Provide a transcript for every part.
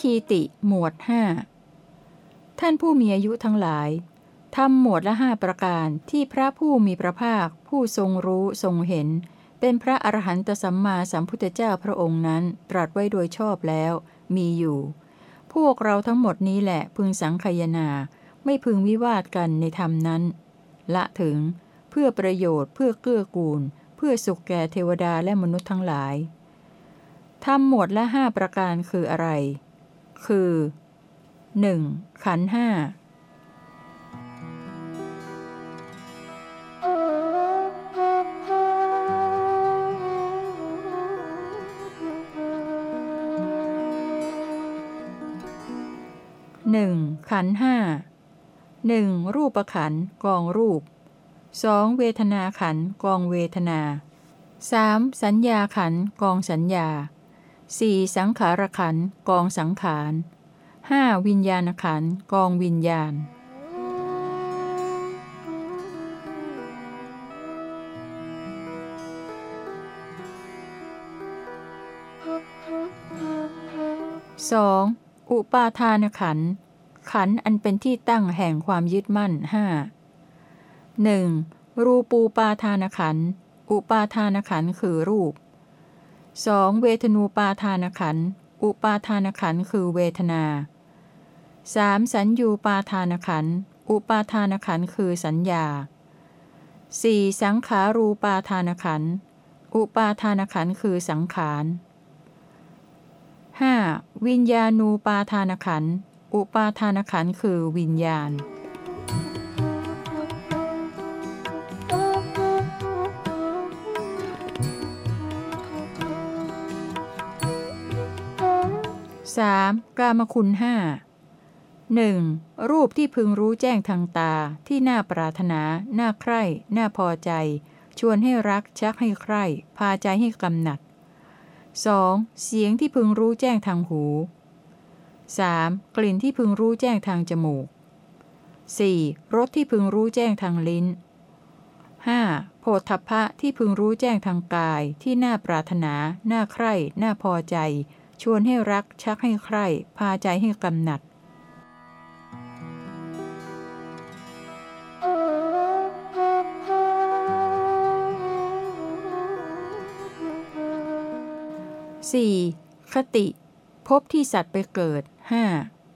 คีติหมวดห้าท่านผู้มีอายุทั้งหลายทำหมวดละห้าประการที่พระผู้มีพระภาค ผู้ทรงรู้ทรงเห็น เป็นพระอรหันตสัมมาสัมพุทธเจ้าพระองค์นั้น ตรัสไว้โดยชอบแล้ว มีอยู่ พวกเราทั้งหมดนี้แหละพึงสังคยนา ไม่พึงวิวาทกันในธรรมนั้น ละถึง เพื่อประโยชน์เพื่อเกื้อกูล เพื่อสุขแก่เทวดาและมนุษย์ทั้งหลายทำหมวดละห้าประการคืออะไร คือ 1. ขันห้าหนึ่งขันห้าหนึ่งรูปขันกองรูปสองเวทนาขันกองเวทนาสามสัญญาขันกองสัญญา สี่สังขารขันกองสังขารห้าวิญญาณขันกองวิญญาณสองอุปาทานขันขันอันเป็นที่ตั้งแห่งความยึดมั่นห้าหนึ่งรูปูปาทานขันอุปาทานขันคือรูป 2. เวทนูปาทานขัน อุปาทานขันคือเวทนา 3. สัญญูปาทานขัน อุปาทานขันคือสัญญา 4. สังขารูปาทานขัน อุปาทานขันคือสังขาร 5. วิญญาณูปาทานขัน อุปาทานขันคือวิญญาณ 3. กามคุณห้าหนึ่งรูปที่พึงรู้แจ้งทางตาที่น่าปรารถนา น่าใคร่ น่าพอใจ ชวนให้รักชักให้ใคร่ พาใจให้กำหนัด 2. เสียงที่พึงรู้แจ้งทางหู 3. กลิ่นที่พึงรู้แจ้งทางจมูก 4. รสที่พึงรู้แจ้งทางลิ้น 5. โผฏฐัพพะที่พึงรู้แจ้งทางกายที่น่าปรารถนา น่าใคร่ น่าพอใจ ชวนให้รักชักให้ใคร่พาใจให้กำหนัด 4. คติพบที่สัตว์ไปเกิด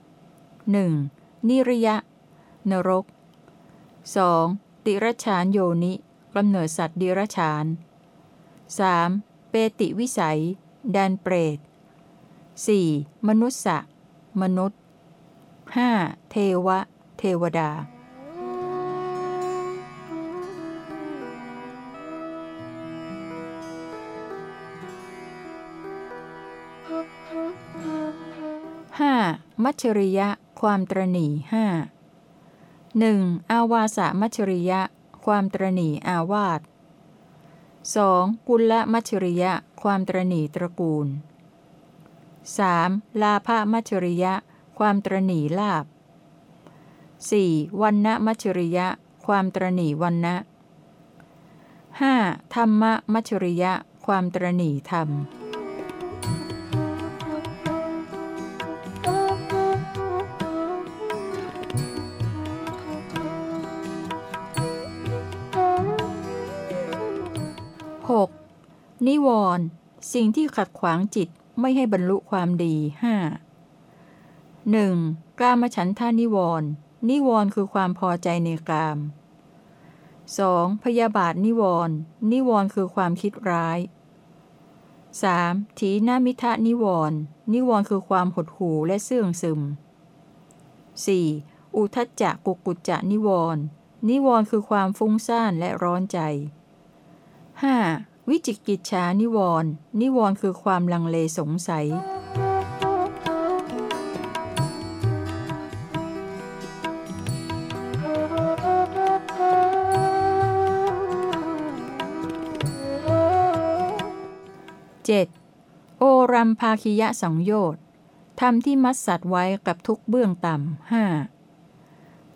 5. 1. นิริยะ นรก 2. ติรชานโยนิกำเนิดสัตว์ดิรชาน 3. เปติวิสัยแดนเปรต 4. มนุษย์ะมนุษย์ 5. เทวะ เทวดาห้ามัชริยะ ความตรณีห้าหนึ่งอาวาสมัชริยะ ความตรณีอาวาสสองกุลมัชริยะ ความตรณีตระกูล 3. ลาภมัชริยะ ความตรณีลาบ 4. วันณมัชริยะ ความตรณีวันนะ 5. ธรรมมัชริยะ ความตรณีธรรม 6. นิวรณ์สิ่งที่ขัดขวางจิต ไม่ให้บรรลุความดีห้าหนึ่งกามฉันทานิวรณ์นิวรณ์คือความพอใจในกาม 2. พยาบาทนิวรณ์นิวรณ์คือความคิดร้าย 3. ถีนามิทะนิวรณ์นิวรณ์คือความหดหู่และเสื่องซึม 4. อุทจจะกุกุจจะนิวรณ์นิวรณ์คือความฟุ้งซ่านและร้อนใจ 5. วิจิกิจฉานิวรณ์นิวรณ์คือความลังเลสงสัย 7. โอรัมภาคิยะสังโยชน์ทำที่มัดสัตว์ไว้กับทุกเบื้องต่ำห้า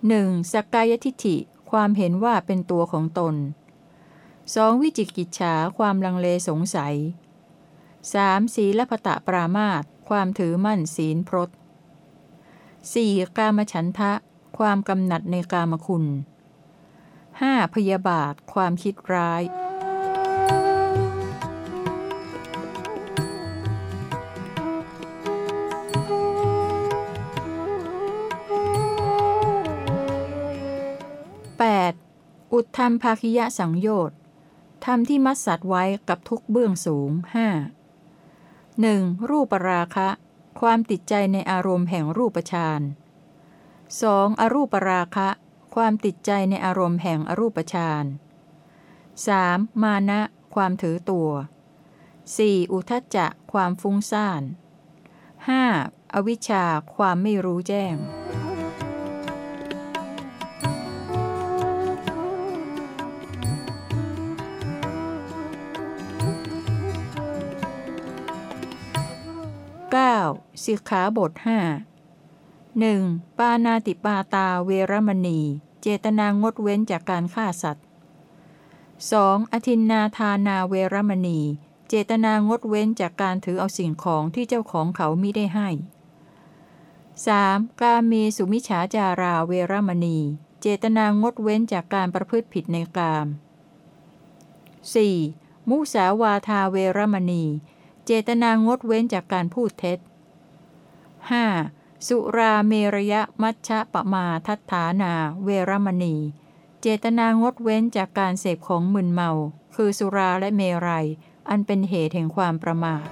หนึ่งสกายทิฐิ ความเห็นว่าเป็นตัวของตน 2. วิจิกิจฉาความลังเลสงสัย 3. ศีลพตะปรามาตความถือมั่นศีลพรต 4. กามฉันทะ ความกำหนัดในกามคุณ 5. พยาบาท ความคิดร้าย 8. อุทธรรมภาคิยะสังโยชน์ ทำที่มัดสัตว์ไว้กับทุกเบื้องสูง 5. 1. รูปราคะ ความติดใจในอารมณ์แห่งรูปฌาน 2. อรูปราคะ ความติดใจในอารมณ์แห่งอรูปฌาน 3. มานะ ความถือตัว 4. อุทจจะ ความฟุ้งซ่าน 5. อวิชชา ความไม่รู้แจ้ง 9. สิกขาบทห้าหนึ่งปานาติปาตาเวรมณี เจตนางดเว้นจากการฆ่าสัตว์ 2. อธินนาทานาเวรมณี เจตนางดเว้นจากการถือเอาสิ่งของที่เจ้าของเขามิได้ให้ 3. กาเมสุมิฉาจาราเวรมณี เจตนางดเว้นจากการประพฤติผิดในกาม 4. มุสาวาทาเวรมณี เจตนางดเว้นจากการพูดเท็จ 5. สุราเมรยะมัชฌะปะมาทัฏฐานา เวรมณี เจตนางดเว้นจากการเสพของมึนเมา คือสุราและเมรัย อันเป็นเหตุแห่งความประมาท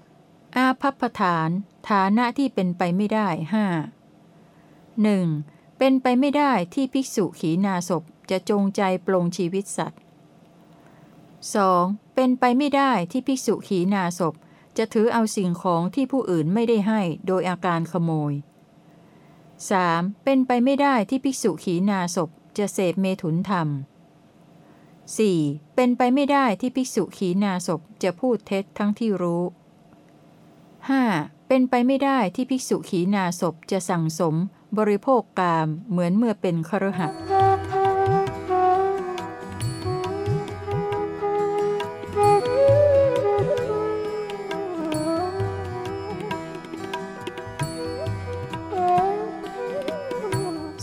10. อาภัพฐาน ฐานะที่เป็นไปไม่ได้ห้าหนึ่งเป็นไปไม่ได้ที่ภิกษุขีนาศพจะจงใจปลงชีวิตสัตว์ 2. เป็นไปไม่ได้ที่ภิกษุขีนาศพจะถือเอาสิ่งของที่ผู้อื่นไม่ได้ให้โดยอาการขโมย 3. เป็นไปไม่ได้ที่ภิกษุขีนาศพจะเสพเมถุนธรรม 4. เป็นไปไม่ได้ที่ภิกษุขีนาศพจะพูดเท็จทั้งที่รู้ 5. เป็นไปไม่ได้ที่ภิกษุขีนาศพจะสั่งสม บริโภคกามเหมือนเมื่อเป็นครหัส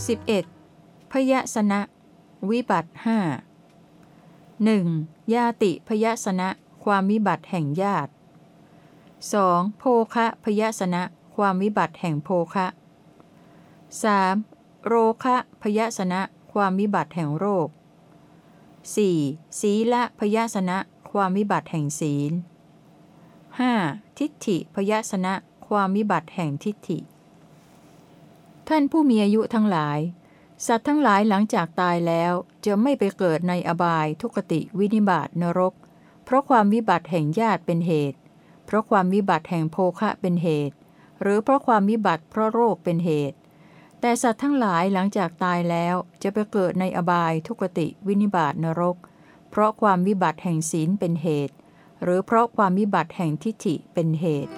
สิบเอ็ดพยสนะ วิบัติห้าหนึ่งญาติพยสนะ ความวิบัติแห่งญาติ 2. โภคะพยสนะ ความวิบัติแห่งโภคะ 3. โรคะพยสนะ ความวิบัติแห่งโรค 4. ศีละพยสนะ ความวิบัติแห่งศีล 5. ทิฏฐิพยสนะ ความวิบัติแห่งทิฏฐิ ท่านผู้มีอายุทั้งหลาย สัตว์ทั้งหลายหลังจากตายแล้วจะไม่ไปเกิดในอบายทุกติวินิบาตนรก เพราะความวิบัติแห่งญาติเป็นเหตุ เพราะความวิบัติแห่งโภคะเป็นเหตุ หรือเพราะความวิบัติเพราะโรคเป็นเหตุ แต่สัตว์ทั้งหลายหลังจากตายแล้วจะไปเกิดในอบายทุกติวินิบาตนรก เพราะความวิบัติแห่งศีลเป็นเหตุ หรือเพราะความวิบัติแห่งทิฏฐิเป็นเหตุ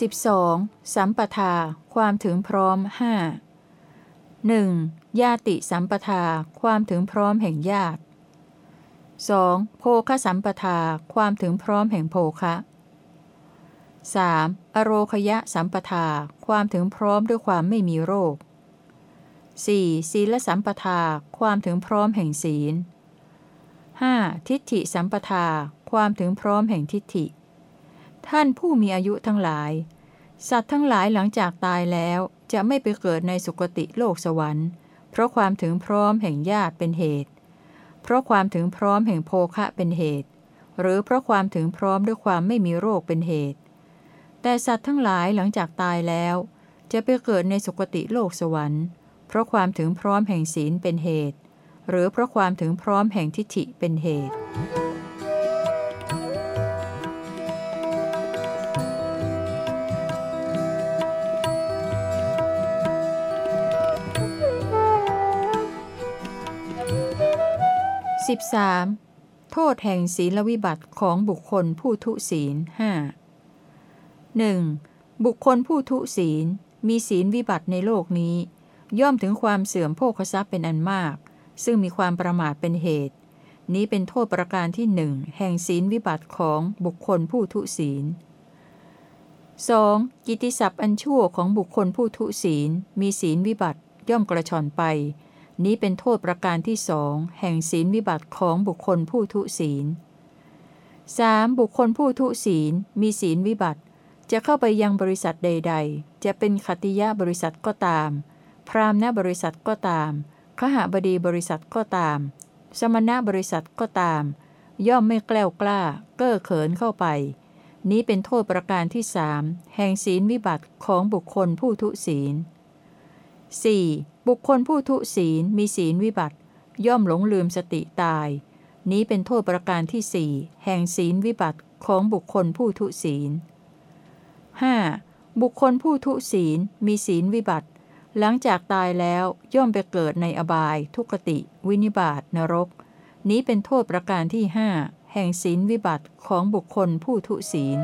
12. สัมปทา ความถึงพร้อมห้าหนึ่งญาติสัมปทา ความถึงพร้อมแห่งญาติ 2. โภคสัมปทา ความถึงพร้อมแห่งโภคะ 3. อโรคยะสัมปทา ความถึงพร้อมด้วยความไม่มีโรค 4. ศีลสัมปทา ความถึงพร้อมแห่งศีล 5. ทิฏฐิสัมปทา ความถึงพร้อมแห่งทิฏฐิ ท่านผู้มีอายุทั้งหลาย สัตว์ทั้งหลายหลังจากตายแล้วจะไม่ไปเกิดในสุคติโลกสวรรค์ เพราะความถึงพร้อมแห่งญาติเป็นเหตุ เพราะความถึงพร้อมแห่งโภคะเป็นเหตุ หรือเพราะความถึงพร้อมด้วยความไม่มีโรคเป็นเหตุ แต่สัตว์ทั้งหลายหลังจากตายแล้ว จะไปเกิดในสุคติโลกสวรรค์ เพราะความถึงพร้อมแห่งศีลเป็นเหตุ หรือเพราะความถึงพร้อมแห่งทิฏฐิเป็นเหตุ 13. โทษแห่งศีลวิบัติของบุคคลผู้ทุศีลห้าหนึ่งบุคคลผู้ทุศีลมีศีลวิบัติในโลกนี้ ย่อมถึงความเสื่อมโภคทรัพย์เป็นอันมาก ซึ่งมีความประมาทเป็นเหตุ นี้เป็นโทษประการที่หนึ่งแห่งศีลวิบัติของบุคคลผู้ทุศีล 2. กิติศัพท์อันชั่วของบุคคลผู้ทุศีล มีศีลวิบัติย่อมกระชอนไป นี้เป็นโทษประการที่สองแห่งศีลวิบัติของบุคคลผู้ทุศีล 3. บุคคลผู้ทุศีลมีศีลวิบัติ จะเข้าไปยังบริษัทใด ๆ จะเป็นขติยะบริษัทก็ตาม พรามณบริษัทก็ตามขหบดีบริษัทก็ตาม สมณบริษัทก็ตาม ย่อมไม่แกล้วกล้า เก้อเขินเข้าไป นี้เป็นโทษประการที่สามแห่งศีลวิบัติของบุคคลผู้ทุศีล 4. บุคคลผู้ทุศีลมีศีลวิบัติ ย่อมหลงลืมสติตาย นี้เป็นโทษประการที่สี่แห่งศีลวิบัติของบุคคลผู้ทุศีล 5. บุคคลผู้ทุศีลมีศีลวิบัติ หลังจากตายแล้วย่อมไปเกิดในอบาย ทุกติ วินิบาตนรก นี้เป็นโทษประการที่ห้าแห่งศีลวิบัติของบุคคลผู้ทุศีล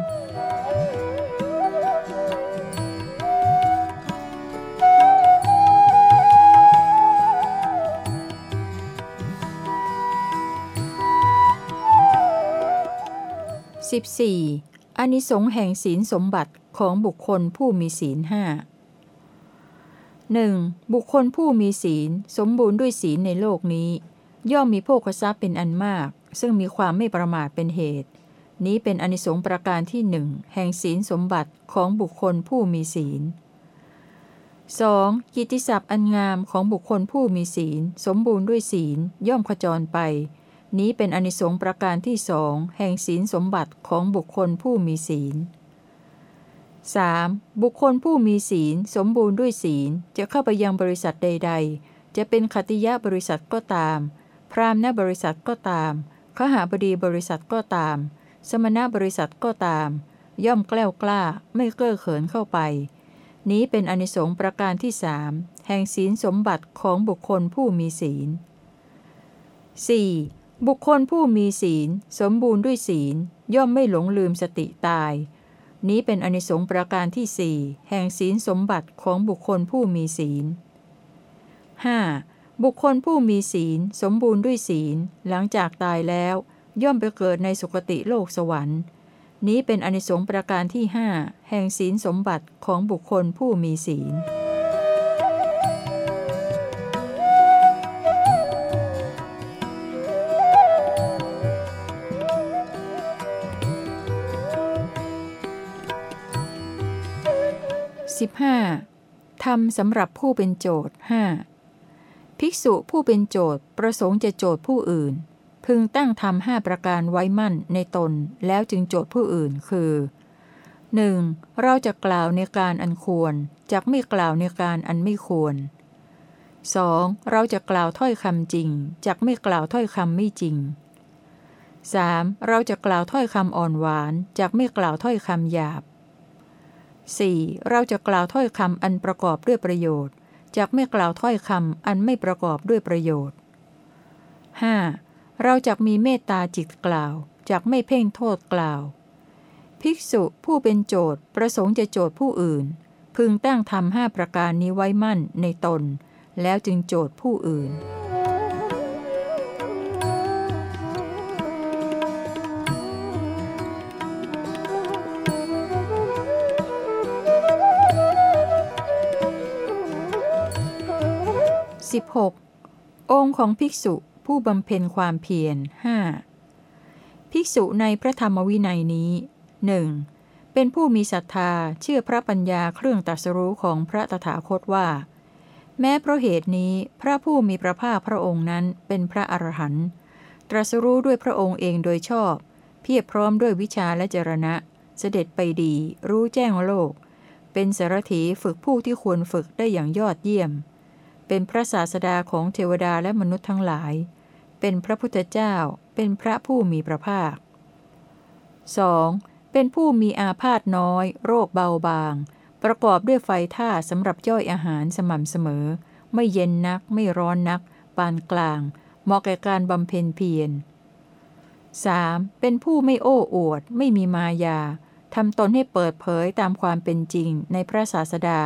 14. อานิสงส์แห่งศีลสมบัติของบุคคลผู้มีศีลห้าหนึ่งบุคคลผู้มีศีล สมบูรณ์ด้วยศีลในโลกนี้ ย่อมมีโภคทรัพย์เป็นอันมาก ซึ่งมีความไม่ประมาทเป็นเหตุ นี้เป็นอนิสงส์ประการที่หนึ่งแห่งศีลสมบัติของบุคคลผู้มีศีล 2. กิตติศัพท์อันงามของบุคคลผู้มีศีล สมบูรณ์ด้วยศีล ย่อมขจรไป นี้เป็นอนิสงส์ประการที่สองแห่งศีลสมบัติของบุคคลผู้มีศีล 3. บุคคลผู้มีศีลสมบูรณ์ด้วยศีลจะเข้าไปยังบริษัทใด ๆ จะเป็นขติยะบริษัทก็ตาม พรามณบริษัทก็ตามขหาบดีบริษัทก็ตาม สมณบริษัทก็ตาม ย่อมแกล้วกล้าไม่เก้อเขินเข้าไป นี้เป็นอนิสงส์ประการที่สามแห่งศีลสมบัติของบุคคลผู้มีศีล 4. บุคคลผู้มีศีล สมบูรณ์ด้วยศีล ย่อมไม่หลงลืมสติตาย นี้เป็นอนิสงส์ประการที่สี่แห่งศีลสมบัติของบุคคลผู้มีศีล 5. บุคคลผู้มีศีล สมบูรณ์ด้วยศีล หลังจากตายแล้ว ย่อมไปเกิดในสุคติโลกสวรรค์ นี้เป็นอนิสงส์ประการที่ห้าแห่งศีลสมบัติของบุคคลผู้มีศีล 15. ทำสำหรับผู้เป็นโจทย์ 5. ภิกษุผู้เป็นโจทย์ประสงค์จะโจทย์ผู้อื่น พึงตั้งทำห้าประการไว้มั่นในตนแล้วจึงโจทย์ผู้อื่นคือ 1. เราจะกล่าวในการอันควรจักไม่กล่าวในการอันไม่ควร 2. เราจะกล่าวถ้อยคำจริงจักไม่กล่าวถ้อยคำไม่จริง 3. เราจะกล่าวถ้อยคำอ่อนหวานจักไม่กล่าวถ้อยคำหยาบ 4. เราจะกล่าวถ้อยคำอันประกอบด้วยประโยชน์จากไม่กล่าวถ้อยคำอันไม่ประกอบด้วยประโยชน์ 5. เราจะมีเมตตาจิตกล่าวจากไม่เพ่งโทษกล่าว ภิกษุผู้เป็นโจทย์ประสงค์จะโจทย์ผู้อื่น พึงตั้งทำห้าประการนี้ไว้มั่นในตน แล้วจึงโจทย์ผู้อื่น 16. องค์ของภิกษุผู้บำเพ็ญความเพียรห้าภิกษุในพระธรรมวินัยนี้หนึ่งเป็นผู้มีศรัทธาเชื่อพระปัญญาเครื่องตรัสรู้ของพระตถาคตว่า แม้เพราะเหตุนี้พระผู้มีพระภาคพระองค์นั้นเป็นพระอรหันต์ตรัสรู้ด้วยพระองค์เองโดยชอบ เพียบพร้อมด้วยวิชาและจรณะ เสด็จไปดี รู้แจ้งโลก เป็นสารถีฝึกผู้ที่ควรฝึกได้อย่างยอดเยี่ยม เป็นพระศาสดาของเทวดาและมนุษย์ทั้งหลาย เป็นพระพุทธเจ้า เป็นพระผู้มีพระภาค 2. เป็นผู้มีอาพาธน้อย โรคเบาบาง ประกอบด้วยไฟท่าสำหรับย่อยอาหารสม่ำเสมอ ไม่เย็นนัก ไม่ร้อนนัก ปานกลาง เหมาะแก่การบำเพ็ญเพียร 3. เป็นผู้ไม่โอ้อวด ไม่มีมายา ทำตนให้เปิดเผยตามความเป็นจริงในพระศาสดา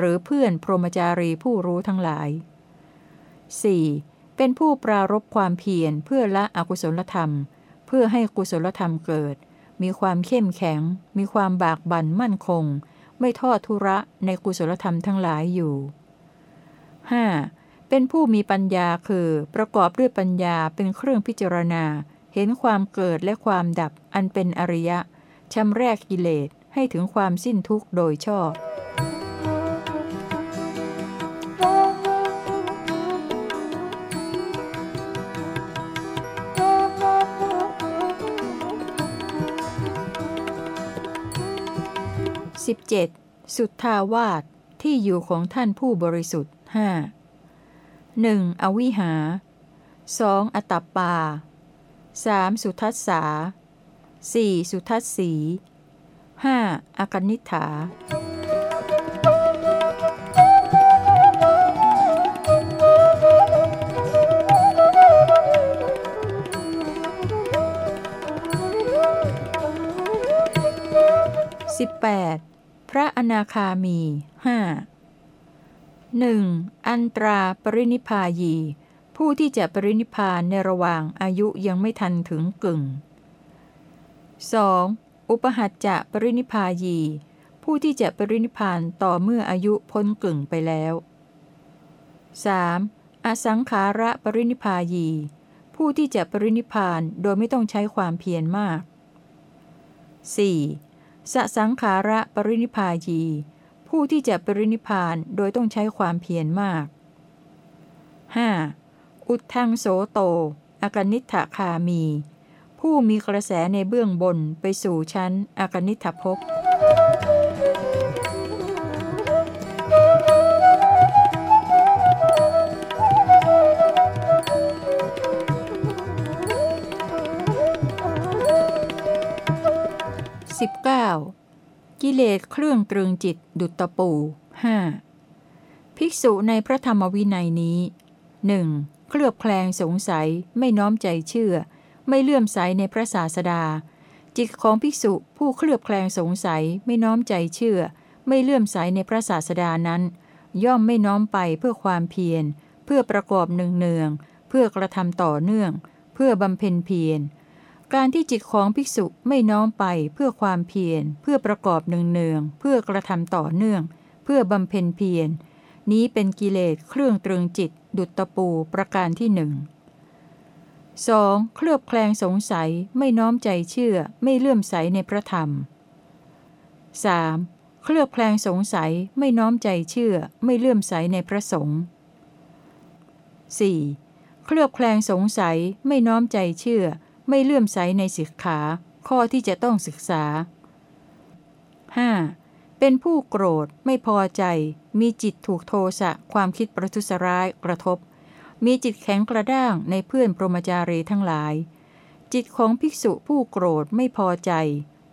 หรือเพื่อนพรหมจารีผู้รู้ทั้งหลาย 4. เป็นผู้ปรารบความเพียรเพื่อละอกุศลธรรม เพื่อให้กุศลธรรมเกิด มีความเข้มแข็ง มีความบากบั่นมั่นคง ไม่ทอดทุระในกุศลธรรมทั้งหลายอยู่ 5. เป็นผู้มีปัญญาคือประกอบด้วยปัญญาเป็นเครื่องพิจารณา เห็นความเกิดและความดับอันเป็นอริยะชำแรกกิเลสให้ถึงความสิ้นทุกข์โดยชอบ 17. สุทธาวาสที่อยู่ของท่านผู้บริสุทธิ์ห้าหนึ่งอวิหาสองอตัปปาสามสุทัสสาสี่สุทัสสีห้าอากนิฐา อนาคามีห้าหนึ่งอันตราปรินิพายี ผู้ที่จะปรินิพานในระหว่างอายุยังไม่ทันถึงกึ่ง 2. อุปหัจจะปรินิพายี ผู้ที่จะปรินิพานต่อเมื่ออายุพ้นกึ่งไปแล้ว 3. อสังขาระปรินิพายี ผู้ที่จะปรินิพานโดยไม่ต้องใช้ความเพียรมาก 4. สสังขาระปรินิพายี ผู้ที่จะปรินิพานโดยต้องใช้ความเพียรมาก 5. อุทังโสโตอากนิฐคามี ผู้มีกระแสในเบื้องบนไปสู่ชั้นอากนิธภพ สิบเก้ากิเลสเครื่องตรึงจิตดุจตะปูห้าภิกษุในพระธรรมวินัยนี้หนึ่งเคลือบแคลงสงสัยไม่น้อมใจเชื่อ ไม่เลื่อมใสในพระศาสดา จิตของภิกษุผู้เคลือบแคลงสงสัยไม่น้อมใจเชื่อ ไม่เลื่อมใสในพระศาสดานั้น ย่อมไม่น้อมไปเพื่อความเพียร เพื่อประกอบหนึ่งเนือง เพื่อกระทำต่อเนื่อง เพื่อบำเพ็ญเพียร การที่จิตของภิกษุไม่น้อมไปเพื่อความเพียร เพื่อประกอบหนึ่งเนืองเพื่อกระทำต่อเนื่อง เพื่อบำเพ็ญเพียร นี้เป็นกิเลสเครื่องตรึงจิต ดุจตะปูประการที่หนึ่ง 2. เคลือบแคลงสงสัยไม่น้อมใจเชื่อไม่เลื่อมใสในพระธรรม 3. เคลือบแคลงสงสัยไม่น้อมใจเชื่อไม่เลื่อมใสในพระสงฆ์ 4. เคลือบแคลงสงสัยไม่น้อมใจเชื่อ ไม่เลื่อมใสในศิกขาข้อที่จะต้องศึกษา 5. เป็นผู้โกรธไม่พอใจ มีจิตถูกโทสะความคิดประทุษร้ายกระทบ มีจิตแข็งกระด้างในเพื่อนพรหมจารีทั้งหลาย จิตของภิกษุผู้โกรธไม่พอใจ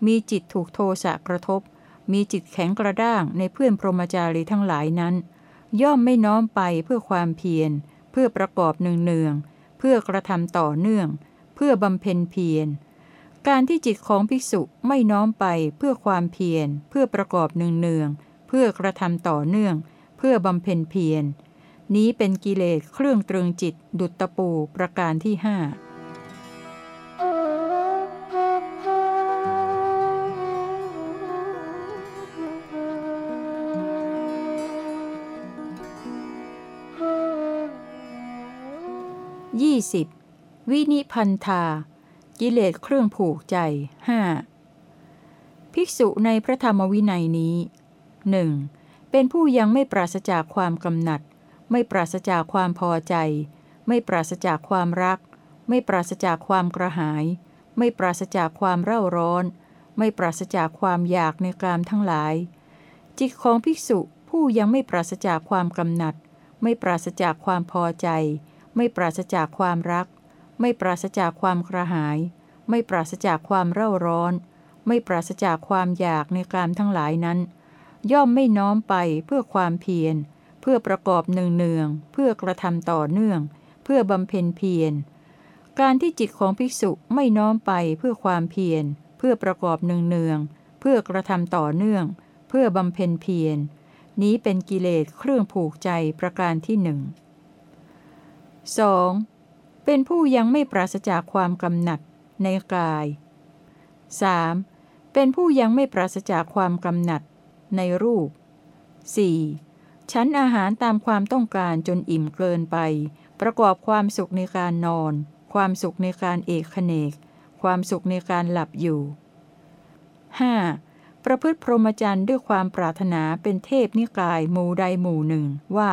มีจิตถูกโทสะกระทบ มีจิตแข็งกระด้างในเพื่อนพรหมจารีทั้งหลายนั้น ย่อมไม่น้อมไปเพื่อความเพียร เพื่อประกอบเนืองๆเพื่อกระทำต่อเนื่อง เพื่อบำเพ็ญเพียร การที่จิตของภิกษุไม่น้อมไปเพื่อความเพียร เพื่อประกอบเนืองๆเพื่อกระทำต่อเนื่อง เพื่อบำเพ็ญเพียร นี้เป็นกิเลสเครื่องตรึงจิต ดุจตะปูประการที่ห้ายี่สิบ วินิพันธา กิเลสเครื่องผูกใจห้าภิกษุในพระธรรมวินัยนี้หนึ่งเป็นผู้ยังไม่ปราศจากความกำหนัด ไม่ปราศจากความพอใจ ไม่ปราศจากความรัก ไม่ปราศจากความกระหาย ไม่ปราศจากความเร่าร้อน ไม่ปราศจากความอยากในกามทั้งหลาย จิตของภิกษุผู้ยังไม่ปราศจากความกำหนัด ไม่ปราศจากความพอใจ ไม่ปราศจากความรัก ไม่ปราศจากความกระหาย ไม่ปราศจากความเร่าร้อน ไม่ปราศจากความอยากในกามทั้งหลายนั้น ย่อมไม่น้อมไปเพื่อความเพียร เพื่อประกอบเนืองเนืองเพื่อกระทำต่อเนื่อง เพื่อบำเพ็ญเพียร การที่จิตของภิกษุไม่น้อมไปเพื่อความเพียร เพื่อประกอบเนืองเพื่อกระทำต่อเนื่อง เพื่อบำเพ็ญเพียร นี้เป็นกิเลสเครื่องผูกใจประการที่หนึ่ง 2. เป็นผู้ยังไม่ปราศจากความกำหนัดในกาย 3. เป็นผู้ยังไม่ปราศจากความกำหนัดในรูป 4. ชั้นอาหารตามความต้องการจนอิ่มเกินไป ประกอบความสุขในการนอน ความสุขในการเอกขเนก ความสุขในการหลับอยู่ 5. ประพฤติพรหมจรรย์ด้วยความปรารถนาเป็นเทพนิกายหมู่ใดหมู่หนึ่งว่า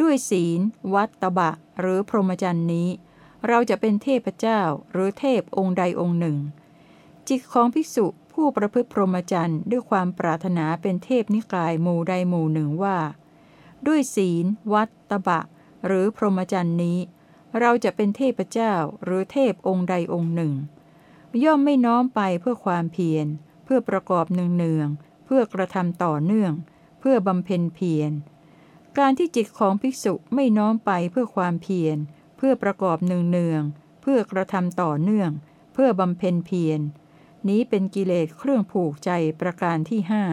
ด้วยศีล วัดตบะ หรือพรหมจรรย์นี้ เราจะเป็นเทพเจ้าหรือเทพองค์ใดองค์หนึ่ง จิตของภิกษุผู้ประพฤติพรหมจรรย์ด้วยความปรารถนาเป็นเทพนิกายหมู่ใดหมู่หนึ่งว่า ด้วยศีล วัดตบะ หรือพรหมจรรย์นี้ เราจะเป็นเทพเจ้าหรือเทพองค์ใดองค์หนึ่ง ย่อมไม่น้อมไปเพื่อความเพียร เพื่อประกอบเนืองๆเพื่อกระทำต่อเนื่อง เพื่อบำเพ็ญเพียร การที่จิตของภิกษุไม่น้อมไปเพื่อความเพียร เพื่อประกอบเนืองๆเพื่อกระทำต่อเนื่อง เพื่อบำเพ็ญเพียร นี้เป็นกิเลสเครื่องผูกใจประการที่ห้า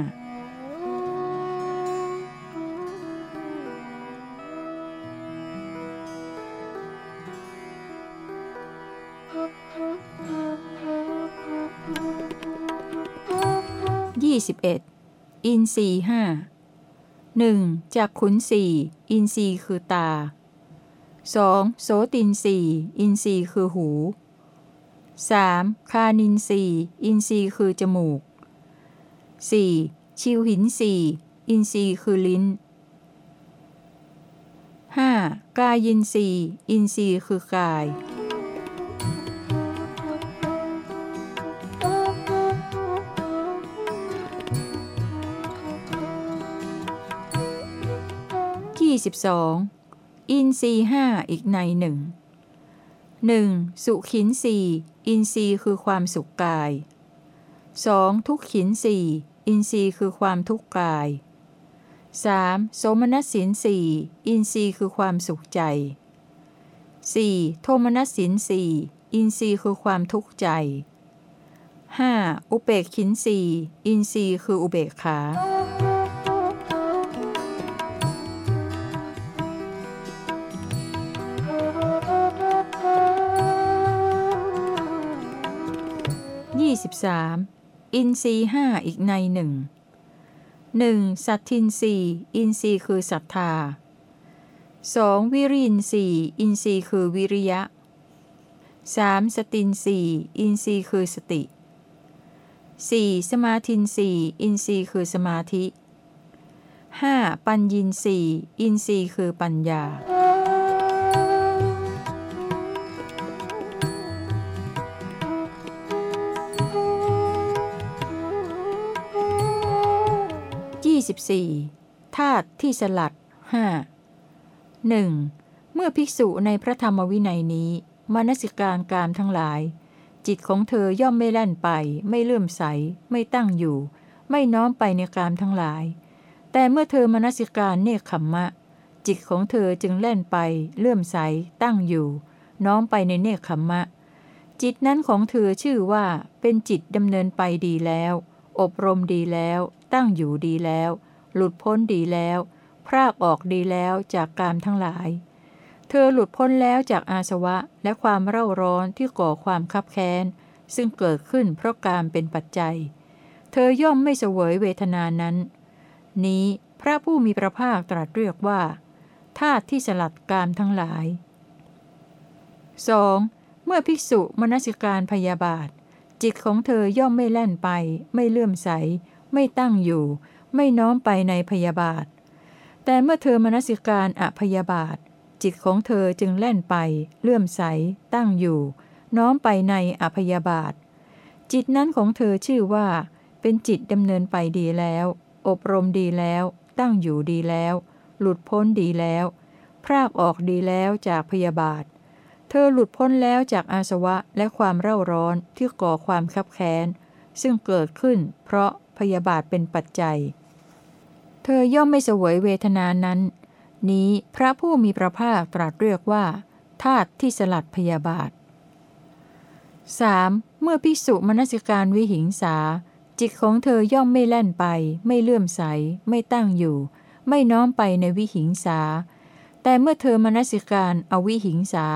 ยี่สิบเอ็ดอินทรีย์ห้าหนึ่งจักขุนทรีย์อินทรีย์คือตา สองโสตินทรีย์อินทรีย์คือหู 3. ฆานินทรีย์อินทรีย์คือจมูก 4. ชิวหินทรีย์อินทรีย์คือลิ้น 5. กายินทรีย์อินทรีย์คือกาย 22. อินทรีห้าอีกในหนึ่งหนึ่งสุขินสีอินทรีคือความสุขกาย 2. ทุกขินสีอินทรีคือความทุกข์กาย 3. โสมนัสสินสีอินทรีคือความสุขใจ 4. โทมนัสสินสีอินทรีคือความทุกข์ใจ 5. อุเบกขินสีอินทรีคืออุเบกขา 23 อินทรีย์ห้าอีกนัยหนึ่งหนึ่งสัทธินทรีย์อินทรีย์คือศรัทธา 2. วิริยินทรีย์อินทรีย์คือวิริยะ 3. สตินทรีย์อินทรีย์คือสติ 4. สมาธินทรีย์อินทรีย์คือสมาธิ 5. ปัญญินทรีย์อินทรีย์คือปัญญา 24 ธาตุที่สลัดห้าหนึ่งเมื่อภิกษุในพระธรรมวินัยนี้ มานสิการกามทั้งหลาย จิตของเธอย่อมไม่แล่นไป ไม่เลื่อมใส ไม่ตั้งอยู่ ไม่น้อมไปในกามทั้งหลาย แต่เมื่อเธอมานสิการเนคขมมะ จิตของเธอจึงแล่นไป เลื่อมใส ตั้งอยู่ น้อมไปในเนคขมมะ จิตนั้นของเธอชื่อว่าเป็นจิตดำเนินไปดีแล้ว อบรมดีแล้ว ตั้งอยู่ดีแล้ว หลุดพ้นดีแล้ว พรากออกดีแล้วจากกามทั้งหลาย เธอหลุดพ้นแล้วจากอาสวะและความเร่าร้อนที่ก่อความคับแค้น ซึ่งเกิดขึ้นเพราะกามเป็นปัจจัย เธอย่อมไม่เสวยเวทนานั้น นี้พระผู้มีพระภาคตรัสเรียกว่าธาตุที่สลัดกามทั้งหลาย 2. เมื่อภิกษุมนสิการพยาบาท จิตของเธอย่อมไม่แล่นไป ไม่เลื่อมใส ไม่ตั้งอยู่ ไม่น้อมไปในพยาบาท แต่เมื่อเธอมนสิการอพยาบาท จิตของเธอจึงแล่นไป เลื่อมใส ตั้งอยู่ น้อมไปในอพยาบาท จิตนั้นของเธอชื่อว่า เป็นจิตดำเนินไปดีแล้ว อบรมดีแล้ว ตั้งอยู่ดีแล้ว หลุดพ้นดีแล้ว พรากออกดีแล้วจากพยาบาทเธอหลุดพ้นแล้วจากอาสวะและความเร่าร้อนที่ก่อความคับแค้น ซึ่งเกิดขึ้นเพราะ พยาบาทเป็นปัจจัย เธอย่อมไม่เสวยเวทนานั้น นี้พระผู้มีพระภาคตรัสเรียกว่าธาตุที่สลัดพยาบาท 3. เมื่อภิกษุมนสิการวิหิงสา จิตของเธอย่อมไม่แล่นไป ไม่เลื่อมใส ไม่ตั้งอยู่ ไม่น้อมไปในวิหิงสา แต่เมื่อเธอมนสิการเอาวิหิงสา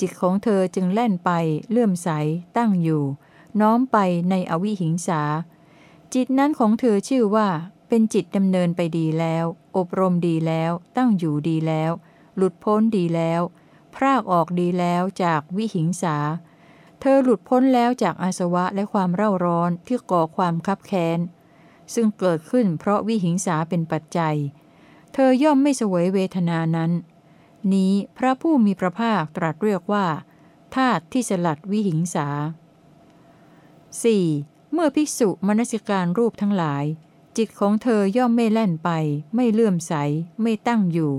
จิตของเธอจึงแล่นไป เลื่อมใส ตั้งอยู่ น้อมไปในอวิหิงสา จิตนั้นของเธอชื่อว่า เป็นจิตดำเนินไปดีแล้ว อบรมดีแล้ว ตั้งอยู่ดีแล้ว หลุดพ้นดีแล้ว พรากออกดีแล้วจากวิหิงสา เธอหลุดพ้นแล้วจากอาสวะและความเร่าร้อนที่ก่อความคับแค้น ซึ่งเกิดขึ้นเพราะวิหิงสาเป็นปัจจัย เธอย่อมไม่สวยเวทนานั้น นี้พระผู้มีพระภาคตรัสเรียกว่าธาตุที่สลัดวิหิงสา 4. เมื่อภิกษุมนสิการรูปทั้งหลาย จิตของเธอย่อมไม่แล่นไป ไม่เลื่อมใส ไม่ตั้งอยู่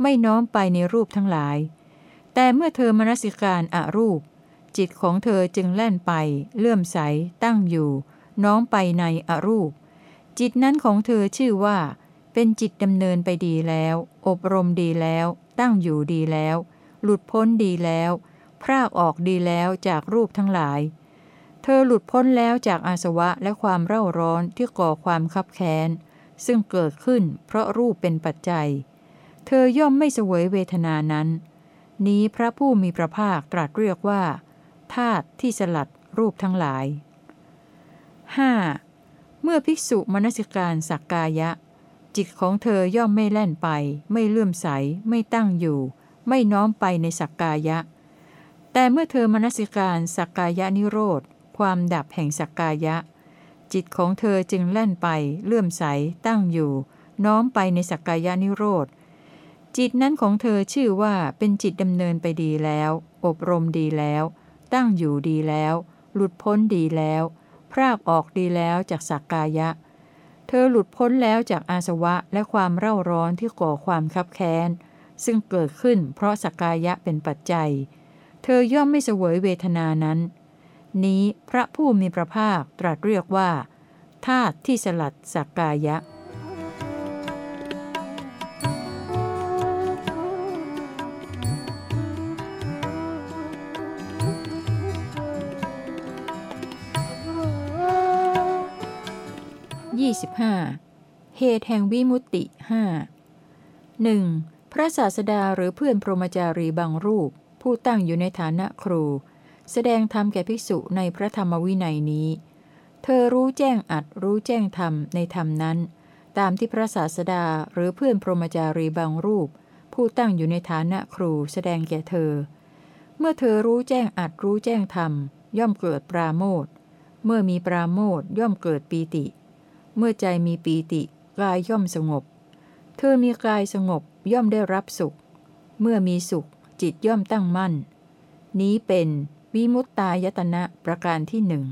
ไม่น้อมไปในรูปทั้งหลาย แต่เมื่อเธอมนสิการอรูป จิตของเธอจึงแล่นไป เลื่อมใส ตั้งอยู่ น้อมไปในอรูป จิตนั้นของเธอชื่อว่า เป็นจิตดำเนินไปดีแล้ว อบรมดีแล้ว ตั้งอยู่ดีแล้ว หลุดพ้นดีแล้ว พรากออกดีแล้วจากรูปทั้งหลาย เธอหลุดพ้นแล้วจากอาสวะและความเร่าร้อนที่ก่อความคับแค้น ซึ่งเกิดขึ้นเพราะรูปเป็นปัจจัย เธอย่อมไม่เสวยเวทนานั้น นี้พระผู้มีพระภาคตรัสเรียกว่าธาตุที่สลัดรูปทั้งหลาย 5. เมื่อภิกษุมนสิการสักกายะ จิตของเธอย่อมไม่แล่นไป ไม่เลื่อมใส ไม่ตั้งอยู่ ไม่น้อมไปในสักกายะ แต่เมื่อเธอมนสิการสักกายะนิโรธ ความดับแห่งสักกายะ จิตของเธอจึงแล่นไป เลื่อมใส ตั้งอยู่ น้อมไปในสักกายะนิโรธ จิตนั้นของเธอชื่อว่าเป็นจิตดำเนินไปดีแล้ว อบรมดีแล้ว ตั้งอยู่ดีแล้ว หลุดพ้นดีแล้ว พรากออกดีแล้วจากสักกายะ เธอหลุดพ้นแล้วจากอาสวะและความเร่าร้อนที่ก่อความคับแค้น ซึ่งเกิดขึ้นเพราะสักกายะเป็นปัจจัย เธอย่อมไม่เสวยเวทนานั้น นี้พระผู้มีพระภาคตรัสเรียกว่าธาตุที่สลัดสักกายะ 25 เหตุแห่งวิมุตติห้าหนึ่งพระศาสดาหรือเพื่อนพรหมจารีบางรูป ผู้ตั้งอยู่ในฐานะครู แสดงธรรมแก่ภิกษุในพระธรรมวินัยนี้ เธอรู้แจ้งอัดรู้แจ้งธรรมในธรรมนั้น ตามที่พระศาสดาหรือเพื่อนพรหมจารีบางรูป ผู้ตั้งอยู่ในฐานะครูแสดงแก่เธอ เมื่อเธอรู้แจ้งอัดรู้แจ้งธรรม ย่อมเกิดปราโมทเมื่อมีปราโมทย่อมเกิดปีติ เมื่อใจมีปีติกายย่อมสงบ เธอมีกายสงบย่อมได้รับสุข เมื่อมีสุขจิตย่อมตั้งมั่น นี้เป็น วิมุตตายตนะประการที่หนึ่ง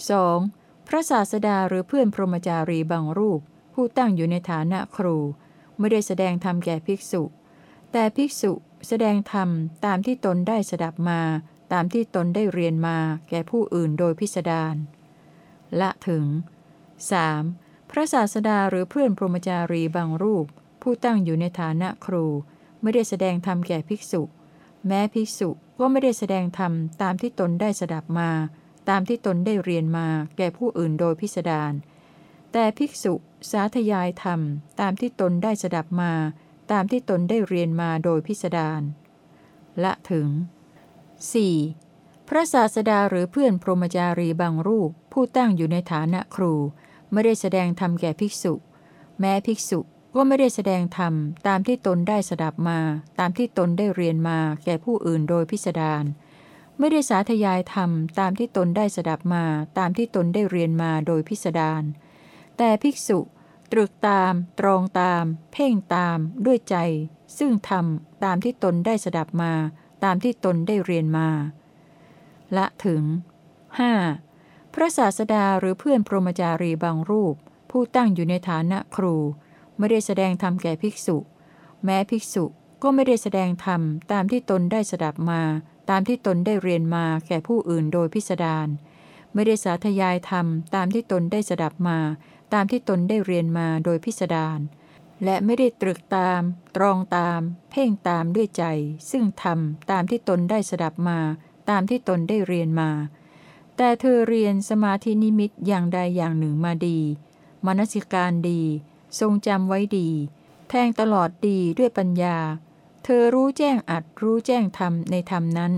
2. พระศาสดาหรือเพื่อนพรหมจารีบางรูป ผู้ตั้งอยู่ในฐานะครู ไม่ได้แสดงธรรมแก่ภิกษุ แต่ภิกษุแสดงธรรมตามที่ตนได้สดับมา ตามที่ตนได้เรียนมาแก่ผู้อื่นโดยพิสดารละถึง 3. พระศาสดาหรือเพื่อนพรหมจารีบางรูป ผู้ตั้งอยู่ในฐานะครู ไม่ได้แสดงธรรมแก่ภิกษุ แม้ภิกษุ ก็ไม่ได้แสดงธรรมตามที่ตนได้สดับมา ตามที่ตนได้เรียนมา แก่ผู้อื่นโดยพิสดารแต่ภิกษุสาธยายธรรม ตามที่ตนได้สดับมา ตามที่ตนได้เรียนมาโดยพิสดารละถึง 4. พระศาสดาหรือเพื่อนพรหมจารีบางรูป ผู้ตั้งอยู่ในฐานะครู ไม่ได้แสดงธรรมแก่ภิกษุ แม้ภิกษุ ก็ไม่ได้แสดงธรรมตามที่ตนได้สดับมา ตามที่ตนได้เรียนมา แก่ผู้อื่นโดยพิสดารไม่ได้สาธยายธรรมตามที่ตนได้สดับมา ตามที่ตนได้เรียนมาโดยพิสดารแต่ภิกษุ ตรึกตาม ตรองตาม เพ่งตาม ด้วยใจ ซึ่งธรรมตามที่ตนได้สดับมา ตามที่ตนได้เรียนมา ละถึง 5. พระศาสดาหรือเพื่อนพรหมจารีบางรูป ผู้ตั้งอยู่ในฐานะครู ไม่ได้แสดงธรรมแก่ภิกษุ แม้ภิกษุก็ไม่ได้แสดงธรรมตามที่ตนได้สดับมา ตามที่ตนได้เรียนมาแก่ผู้อื่นโดยพิสดารไม่ได้สาธยายธรรมตามที่ตนได้สดับมา ตามที่ตนได้เรียนมาโดยพิสดารและไม่ได้ตรึกตาม ตรองตาม เพ่งตามด้วยใจ ซึ่งทำตามที่ตนได้สดับมา ตามที่ตนได้เรียนมา แต่เธอเรียนสมาธินิมิตอย่างใดอย่างหนึ่งมาดี มนสิการดี ทรงจำไว้ดี แทงตลอดดีด้วยปัญญา เธอรู้แจ้งอัดรู้แจ้งธรรมในธรรมนั้น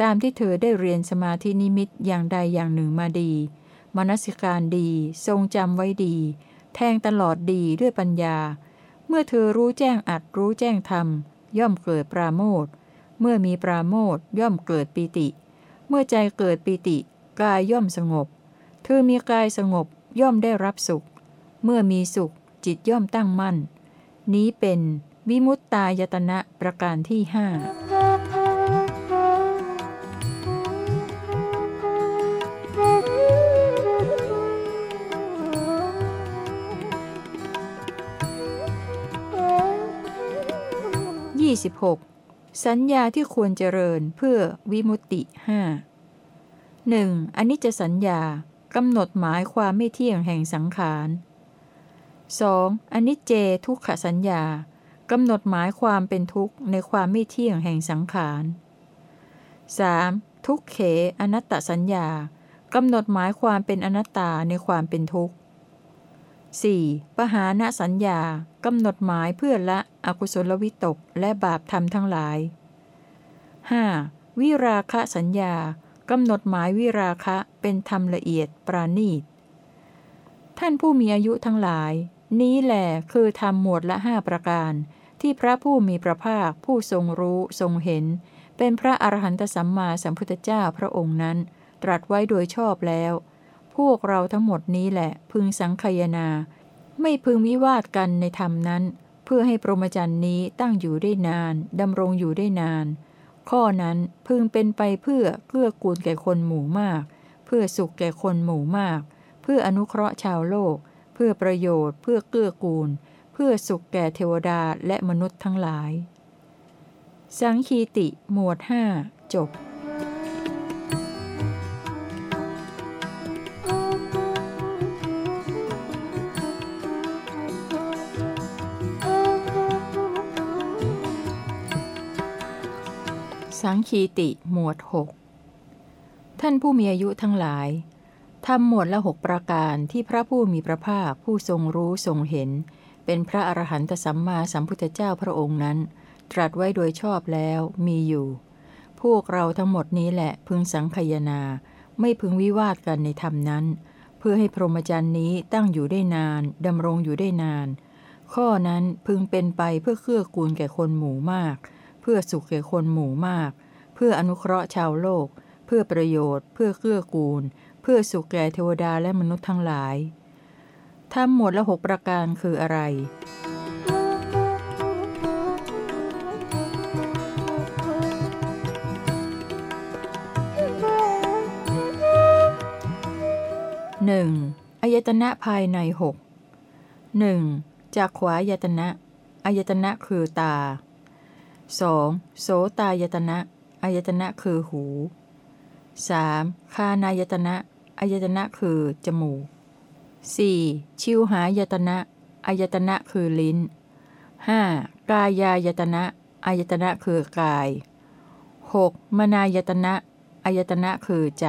ตามที่เธอได้เรียนสมาธินิมิตอย่างใดอย่างหนึ่งมาดี มนสิการดี ทรงจำไว้ดี แทงตลอดดีด้วยปัญญา เมื่อเธอรู้แจ้งอัดรู้แจ้งธรรม ย่อมเกิดปราโมทเมื่อมีปราโมทย่อมเกิดปีติ เมื่อใจเกิดปีติ กายย่อมสงบ เธอมีกายสงบย่อมได้รับสุข เมื่อมีสุข จิตย่อมตั้งมั่น นี้เป็นวิมุตตายตนะประการที่ห้ายี่สิบหกสัญญาที่ควรเจริญเพื่อวิมุตติห้าหนึ่งอนิจจสัญญากำหนดหมายความไม่เที่ยงแห่งสังขาร 2. อนิจเจทุกขสัญญากำหนดหมายความเป็นทุกข์ในความไม่เที่ยงแห่งสังขาร 3. ทุกเขอนัตตสัญญากำหนดหมายความเป็นอนัตตาในความเป็นทุกข์ 4. ปหาณสัญญากำหนดหมายเพื่อละอกุศลวิตกและบาปธรรมทั้งหลาย 5. วิราคะสัญญากำหนดหมายวิราคะเป็นธรรมละเอียดปราณีต ท่านผู้มีอายุทั้งหลาย นี้แหละคือธรรมหมวดละห้าประการ ที่พระผู้มีพระภาคผู้ทรงรู้ทรงเห็น เป็นพระอรหันตสัมมาสัมพุทธเจ้าพระองค์นั้น ตรัสไว้โดยชอบแล้ว พวกเราทั้งหมดนี้แหละ พึงสังคยนา ไม่พึงวิวาทกันในธรรมนั้น เพื่อให้พรหมจรรย์นี้ตั้งอยู่ได้นานดำรงอยู่ได้นาน ข้อนั้นพึงเป็นไปเพื่อเกื้อกูลแก่คนหมู่มาก เพื่อสุขแก่คนหมู่มาก เพื่ออนุเคราะห์ชาวโลก พื่อประโยชน์ เพื่อเกื้อกูล เพื่อสุขแก่เทวดาและมนุษย์ทั้งหลาย สังคีติ หมวดห้าจบสังคีติ หมวดหกท่านผู้มีอายุทั้งหลาย ทำหมวดละหกประการที่พระผู้มีพระภาคผู้ทรงรู้ทรงเห็น เป็นพระอรหันตสัมมาสัมพุทธเจ้าพระองค์นั้น ตรัสไว้โดยชอบแล้วมีอยู่ พวกเราทั้งหมดนี้แหละพึงสังคยนา ไม่พึงวิวาทกันในธรรมนั้น เพื่อให้พรหมจรรย์นี้ตั้งอยู่ได้นานดำรงอยู่ได้นาน ข้อนั้นพึงเป็นไปเพื่อเกื้อกูลแก่คนหมู่มาก เพื่อสุขแก่คนหมู่มาก เพื่ออนุเคราะห์ชาวโลก เพื่อประโยชน์ เพื่อเกื้อกูล เพื่อสุขแก่เทวดาและมนุษย์ทั้งหลายทำหมวดละหกประการคืออะไรหนึ่งอายตนะภายในหกหนึ่งจากขวายตนะอายตนะคือตา 2. โสตายตนะอายตนะคือหู 3. คานายตนะอายตนะคือ จมูก 4. ชิวหายตนะอายตนะคือลิ้น 5. กายายตนะอายตนะคือกาย 6. มนายตนะอายตนะคือใจ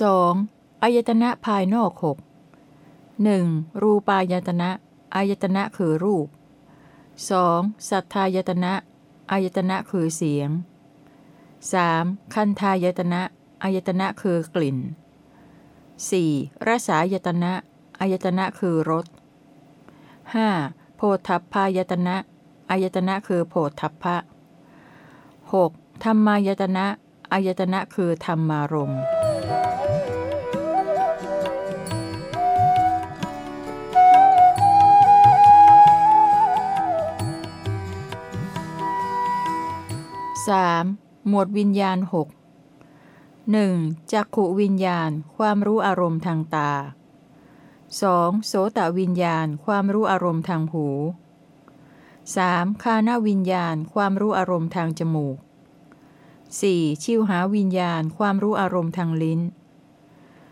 2. อายตนะภายนอกหก หนึ่งรูปายตนะอายตนะคือรูป 2. สัทธายตนะอายตนะคือเสียง 3. คันธายตนะอายตนะคือกลิ่น 4. รสายตนะอายตนะคือรส 5. โพธพายตนะอายตนะคือโพธพะ 6. ธรรมายตนะอายตนะคือธรรมารมณ์ 3. หมวดวิญญาณหกหนึ่งจักขุวิญญาณ ความรู้อารมณ์ทางตา 2. โสตวิญญาณ ความรู้อารมณ์ทางหู 3. คานวิญญาณ ความรู้อารมณ์ทางจมูก 4. ชิวหาวิญญาณ ความรู้อารมณ์ทางลิ้น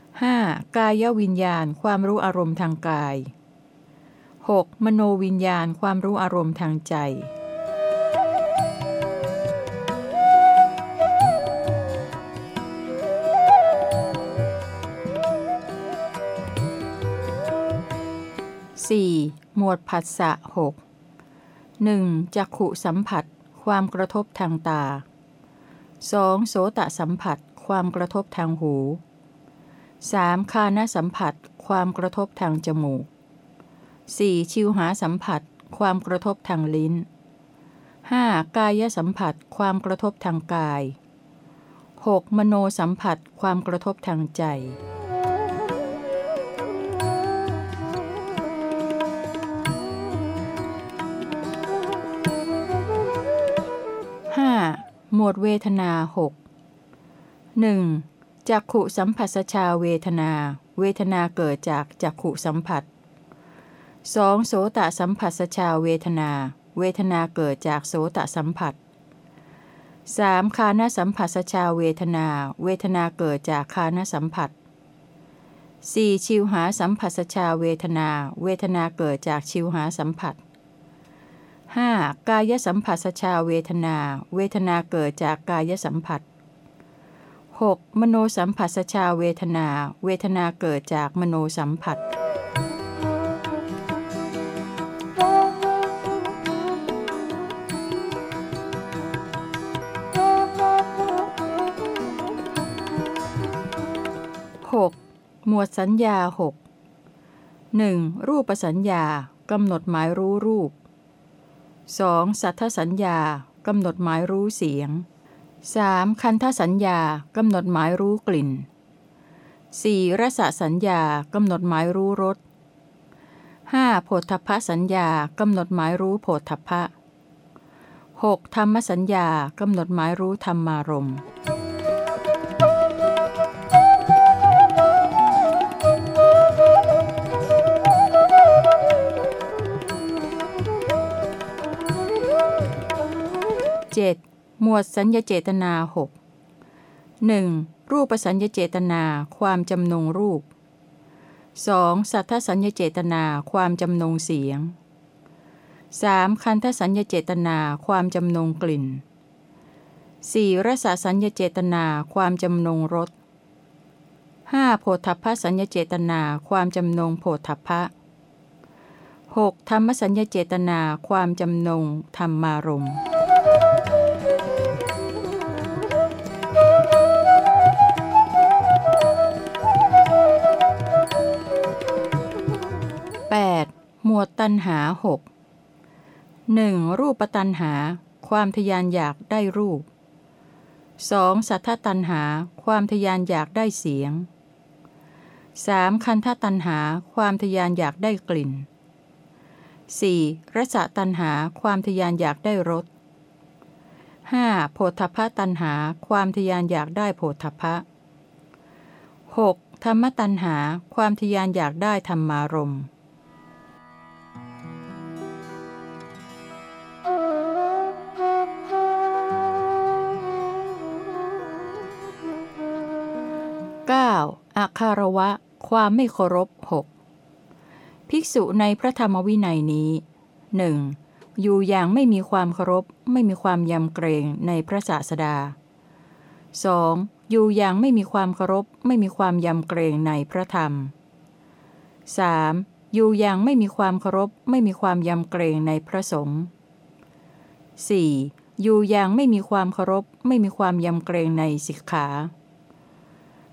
5. กายวิญญาณ ความรู้อารมณ์ทางกาย 6. มโนวิญญาณ ความรู้อารมณ์ทางใจ 4. หมวดผัสสะหกหนึ่งจักขุสัมผัส ความกระทบทางตา 2. โสตสัมผัส ความกระทบทางหู 3. คานสัมผัส ความกระทบทางจมูก 4. ชิวหาสัมผัส ความกระทบทางลิ้น 5. กายสัมผัส ความกระทบทางกาย 6. มโนสัมผัส ความกระทบทางใจ หมวดเวทนาหกหนึ่งจักขุสัมผัสชาเวทนา เวทนาเกิดจากจักขุสัมผัส 2. โสตสัมผัสชาเวทนา เวทนาเกิดจากโสตสัมผัส 3. คานสัมผัสชาเวทนา เวทนาเกิดจากคานสัมผัส 4. ชิวหาสัมผัสชาเวทนา เวทนาเกิดจากชิวหาสัมผัส 5. กายสัมผัสชาเวทนา เวทนาเกิดจากกายสัมผัส 6. มโนสัมผัสชาเวทนา เวทนาเกิดจากมโนสัมผัส 6. หมวดสัญญาหกหนึ่งรูปสัญญากำหนดหมายรู้รูป 2. สัทธสัญญากำหนดหมายรู้เสียง 3. คันธสัญญากำหนดหมายรู้กลิ่น 4. รสสัญญากำหนดหมายรู้รส 5. โผฏฐัพพสัญญากำหนดหมายรู้โผฏฐัพพะ 6. ธรรมสัญญากำหนดหมายรู้ธรรมารมณ์ 7. หมวดสัญญเจตนาหกหนึ่งรูปสัญญเจตนาความจำนงรูป 2. สัทธสัญญเจตนาความจำนงเสียง 3. คันธสัญญเจตนาความจำนงกลิ่น 4. รสสัญญเจตนาความจำนงรส 5. โพธพสัญญเจตนาความจำนงโพธพะ 6. ธรรมสัญญเจตนาความจำนงธรรมารมณ์ หมวดตันหาหกหนึ่งรูปตันหา ความทยานอยากได้รูป 2. สัทธตันหา ความทยานอยากได้เสียง 3. คันธตันหา ความทยานอยากได้กลิ่น 4. รสตันหา ความทยานอยากได้รส 5. โพธพะตันหา ความทยานอยากได้โพธพะ 6. ธรรมตันหา ความทยานอยากได้ธรรมารมณ์ 9. อาคารวะ ความไม่เคารพหกภิกษุในพระธรรมวินัยนี้หนึ่งอยู่อย่างไม่มีความเคารพ ไม่มีความยำเกรงในพระศาสดา 2. อยู่อย่างไม่มีความเคารพ ไม่มีความยำเกรงในพระธรรม 3. อยู่อย่างไม่มีความเคารพ ไม่มีความยำเกรงในพระสงฆ์ 4. อยู่อย่างไม่มีความเคารพ ไม่มีความยำเกรงในสิกขา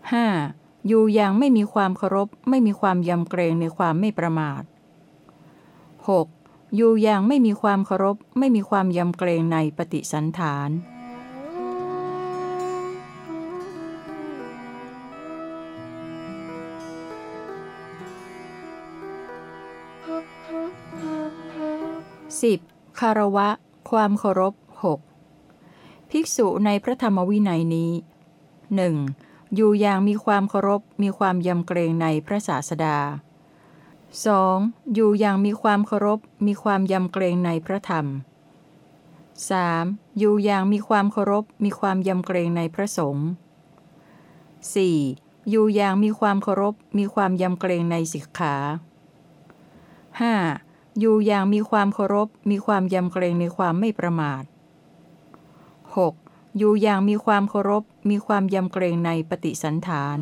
5. อยู่อย่างไม่มีความเคารพ ไม่มีความยำเกรงในความไม่ประมาท 6. อยู่อย่างไม่มีความเคารพ ไม่มีความยำเกรงในปฏิสันฐาน 10. คารวะ ความเคารพ 6. ภิกษุในพระธรรมวินัยนี้หนึ่ง อยู่อย่างมีความเคารพมีความยำเกรงในพระศาสดา 2. อยู่อย่างมีความเคารพมีความยำเกรงในพระธรรม 3. อยู่อย่างมีความเคารพมีความยำเกรงในพระสงฆ์ 4. อยู่อย่างมีความเคารพมีความยำเกรงในสิกขา 5. อยู่อย่างมีความเคารพมีความยำเกรงในความไม่ประมาท 6. อยู่อย่างมีความเคารพ มีความยำเกรงในปฏิสันฐาน